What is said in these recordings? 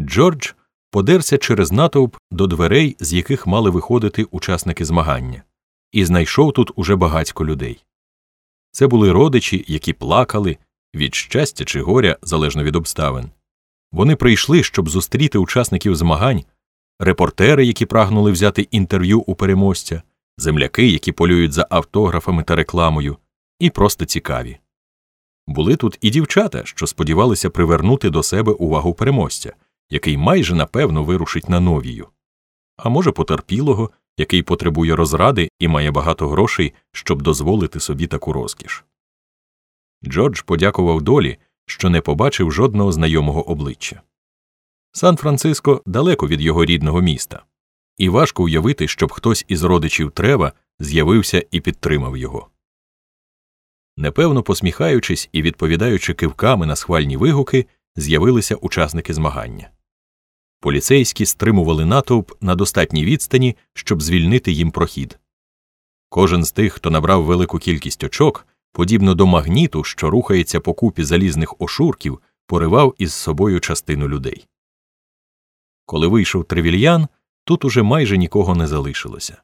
Джордж подерся через натовп до дверей, з яких мали виходити учасники змагання, і знайшов тут уже багатько людей. Це були родичі, які плакали від щастя чи горя залежно від обставин. Вони прийшли, щоб зустріти учасників змагань, репортери, які прагнули взяти інтерв'ю у переможця, земляки, які полюють за автографами та рекламою, і просто цікаві. Були тут і дівчата, що сподівалися привернути до себе увагу переможця, який майже напевно вирушить на новію, а може, потерпілого, який потребує розради і має багато грошей, щоб дозволити собі таку розкіш. Джордж подякував долі, що не побачив жодного знайомого обличчя. Сан Франциско далеко від його рідного міста, і важко уявити, щоб хтось із родичів Трева з'явився і підтримав його. Непевно посміхаючись і відповідаючи кивками на схвальні вигуки, з'явилися учасники змагання. Поліцейські стримували натовп на достатній відстані, щоб звільнити їм прохід. Кожен з тих, хто набрав велику кількість очок, подібно до магніту, що рухається по купі залізних ошурків, поривав із собою частину людей. Коли вийшов тревільян, тут уже майже нікого не залишилося.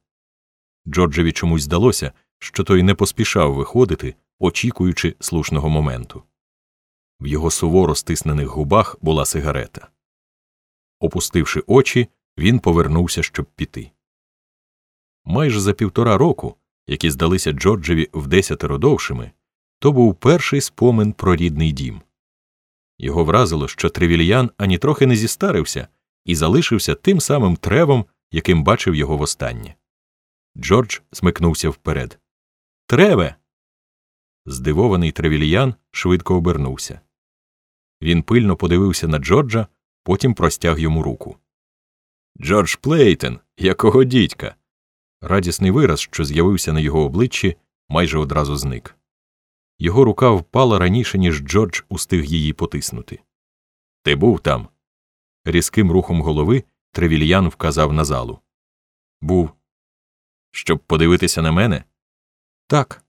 Джорджеві чомусь здалося, що той не поспішав виходити, очікуючи слушного моменту. В його суворо стиснених губах була сигарета. Опустивши очі, він повернувся, щоб піти. Майже за півтора року, які здалися Джорджеві вдесятеро довшими, то був перший спомин про рідний дім. Його вразило, що Тревільян ані трохи не зістарився і залишився тим самим тревом, яким бачив його востаннє. Джордж смикнувся вперед. Треве. Здивований Тревільян швидко обернувся. Він пильно подивився на Джорджа, потім простяг йому руку. Джордж Плейтен, якого дідька. Радісний вираз, що з'явився на його обличчі, майже одразу зник. Його рука впала раніше, ніж Джордж устиг її потиснути. Ти був там. Різким рухом голови Тревільян вказав на залу. Був. Щоб подивитися на мене? Так.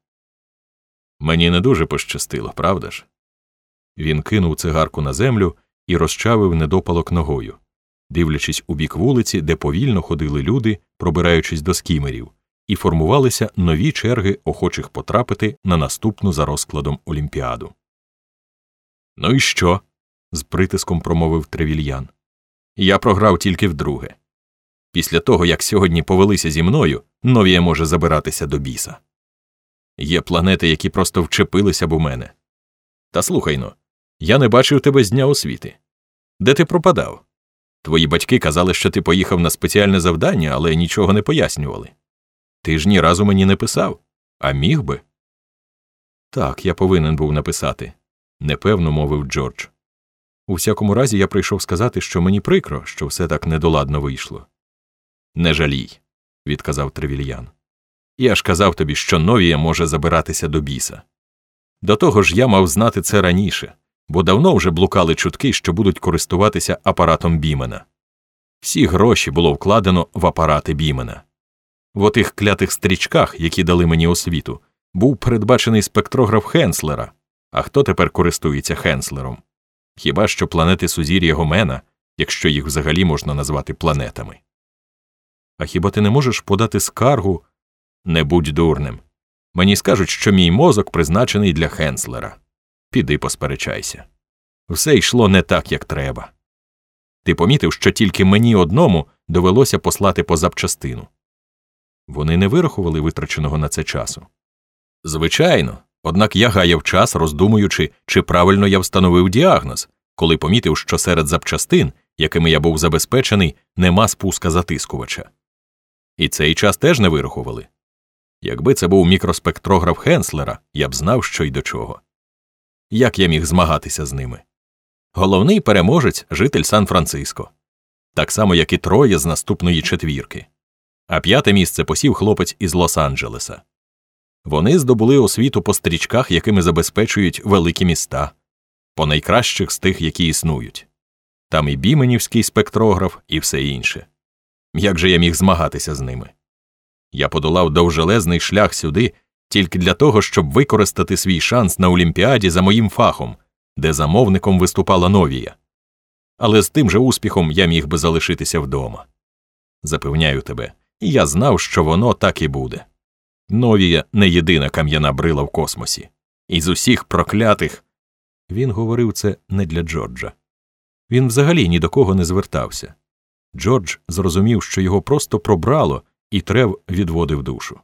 Мені не дуже пощастило, правда ж? Він кинув цигарку на землю і розчавив недопалок ногою, дивлячись у бік вулиці, де повільно ходили люди, пробираючись до скімерів, і формувалися нові черги охочих потрапити на наступну за розкладом Олімпіаду. Ну і що? з притиском промовив Тревільян. Я програв тільки вдруге. Після того, як сьогодні повелися зі мною, новія може забиратися до біса. Є планети, які просто вчепилися б у мене. Та слухай но, я не бачив тебе з дня освіти. Де ти пропадав? Твої батьки казали, що ти поїхав на спеціальне завдання, але нічого не пояснювали. Ти ж ні разу мені не писав, а міг би. Так, я повинен був написати, непевно мовив Джордж. У всякому разі, я прийшов сказати, що мені прикро, що все так недоладно вийшло. Не жалій, відказав Тревільян. Я ж казав тобі, що новія може забиратися до біса. До того ж я мав знати це раніше, бо давно вже блукали чутки, що будуть користуватися апаратом Бімена. Всі гроші було вкладено в апарати Бімена. В отих клятих стрічках, які дали мені освіту, був передбачений спектрограф Хенслера. А хто тепер користується Хенслером? Хіба що планети сузір'я Гомена, якщо їх взагалі можна назвати планетами. А хіба ти не можеш подати скаргу? Не будь дурним. Мені скажуть, що мій мозок призначений для Хенслера. Піди посперечайся. Все йшло не так, як треба. Ти помітив, що тільки мені одному довелося послати по запчастину. Вони не вирахували витраченого на це часу. Звичайно, однак я гаяв час, роздумуючи, чи правильно я встановив діагноз, коли помітив, що серед запчастин, якими я був забезпечений, нема спуска затискувача. І цей час теж не вирахували. Якби це був мікроспектрограф Хенслера, я б знав, що й до чого. Як я міг змагатися з ними? Головний переможець житель Сан Франциско, так само, як і троє з наступної четвірки, а п'яте місце посів хлопець із Лос-Анджелеса. Вони здобули освіту по стрічках, якими забезпечують великі міста, по найкращих з тих, які існують. Там і біменівський спектрограф, і все інше. Як же я міг змагатися з ними? Я подолав довжелезний шлях сюди тільки для того, щоб використати свій шанс на Олімпіаді за моїм фахом, де замовником виступала Новія. але з тим же успіхом я міг би залишитися вдома. Запевняю тебе, я знав, що воно так і буде. Новія не єдина кам'яна брила в космосі. Із усіх проклятих. Він говорив це не для Джорджа. Він взагалі ні до кого не звертався. Джордж зрозумів, що його просто пробрало, і трев відводив душу.